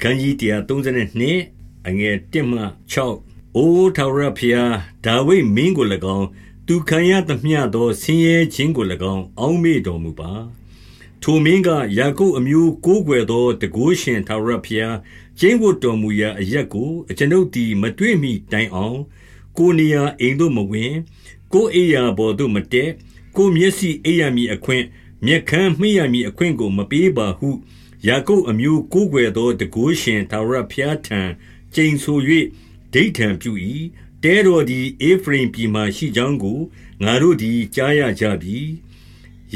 ခန်းကြီး132အငယ်1မှ6အိုထာဝရဖျားဒါဝိဒ်မင်းကို၎င်းသူခံရသမျှသောဆင်းရဲခြင်းကို၎င်း အောက်မေ့တော်မူပါထိုမင်းကယာကုပ်အမျိုးကိုးကွယ်သောတကိုးရှင်ထာဝရဘုရားကျင်းဝတ်တော်မူရာအရက်ကိုအကျွန်ုပ်သည်မတွေ့မီတိုင်အောင် ကိုနေရာအိမ်သို့မဝင် ကိုအိယာဘော်သို့မတက်ကိုမျက်စိအိယာမီအခွင့်မျက်ခမ်းမှိရမီအခွင့်ကိုမပေးပါဟု ယာကုပ်အမျိုးကိုးကွယ်သောတကိုးရှင်ထာဝရဘုရားထံကျိန်ဆို၍ဒိဋ္ဌံပြု၏တဲတော်သည်အေဖရင်ပြည်မှရှိကြောင်းကိုငါတို့သည်ကြားရကြပြီ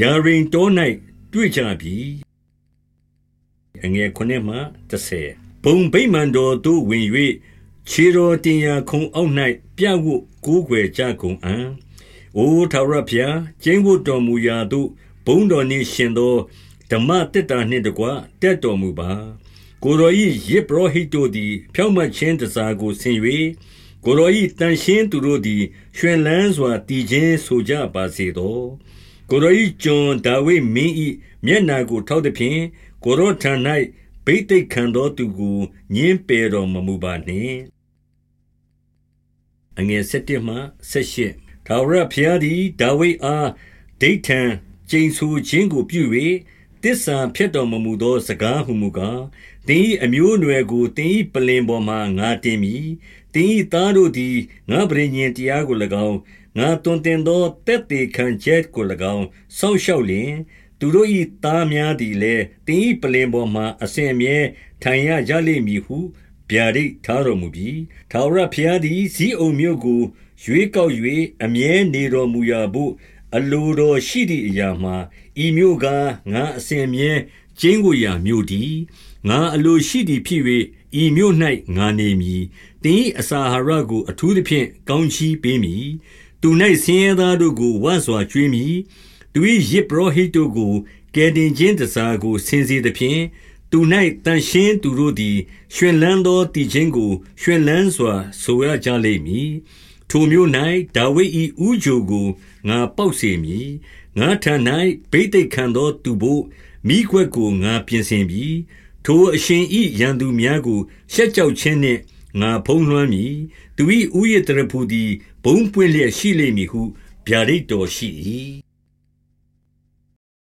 ယာရင်တော၌တွေ့ကြပြီအငယ်9မှ10ဘုံဗိမာန်တော်သို့ဝင်၍ခြေတော်တင်ရာခုံအောက်၌ပြဝတ်ကိုးကွယ်ကြကုန်အံ့အိုထာဝရဘုရားကျင်းဝတ်တော်မူရာသို့ဘုံတော်နှင့်ရှင်သော ဓမ္မတက်တာနှင့်တကွတက်တော်မူပါကိုရောဤယေဘရဟိတိုသည် ဖြောင့်မတ်ခြင်းတစားကိုဆင်၍ကိုရောဤတန်ရှင်းသူတို့သည်ရွှင်လန်းစွာတည်ခြင်းဆိုကြပါစေသောကိုရောဤကျွန်ဒါဝိမင်းဤမျက်နာကိုထောက်သည်ဖြင့်ကိုရောထံ၌ဘိသိက်ခံသောသူကိုညင်းပယ်တော်မမူပါနှင့်အငယ်7မှ78ထာဝရဘုရားသည်ဒါဝိဒ်အားဒိဋ္ဌံကျိန်ဆူခြင်းကိုပြု၍ တစ္ဆာဖြစ်တော်မမူသော စကားဟုမူကား သင်၏အမျိုးအနွယ်ကို သင်၏ပလင်ပေါ်မှငါတင်မည် သင်၏သားတို့သည် ငါပရိညင်တရားကို၎င်း ငါတွင်တင်သောတက်တေခံချက်ကို၎င်း စောင့်ရှောက်လျင် သူတို့၏သားများသည်လည်း သင်၏ပလင်ပေါ်မှအစဉ်အမြဲထိုင်ရကြလိမ့်မည်ဟု ဗျာဒိတ်ထားတော်မူပြီးထာဝရဘုရားသည်ဇီးအုံမြို့ကို ရွေးကောက်၍အမြဲနေတော်မူရာဘို့ အလိုတော်ရှိသည့်အရာမှာဤမြို့ကားငါအစဉ်မြဲကျင်းကိုရာမြို့တည်ငါအလိုရှိသည်ဖြစ်၍ဤမြို့၌ငါနေမည်တင်းအစာဟာရကိုအထူးသဖြင့်ကောင်းချီးပေးမည်သူ၌ဆင်းရဲသားတို့ကိုဝတ်စွာကျွေးမည်သူ၏ယစ်ပရောဟိတ်တို့ကိုကယ်တင်ခြင်းတစားကိုဆင်စေသဖြင့်သူ၌တန်ရှင်းသူတို့သည်ရှင်လန်းသောတည်ခြင်းကိုရှင်လန်းစွာဆိုရကြလိမ့်မည် ထိုမျိုး၌ဒါဝိဒ်၏ဥကြိုကို ငါပေါက်စေမည် ငါထံ၌ဘိသိက်ခံသောသူဘို့မိခွက်ကို ငါပြင်ဆင်ပြီ ထိုအရှင်ဤရန်သူများကို ရှက်ကြောက်ခြင်းနှင့် ငါဖုံးလွှမ်းမည် သူ၏ဥယျာဉ်တရဖူသည် ဘုံပွင့်လျက်ရှိလိမ့်မည်ဟု ဗျာဒိတ်တော်ရှိ၏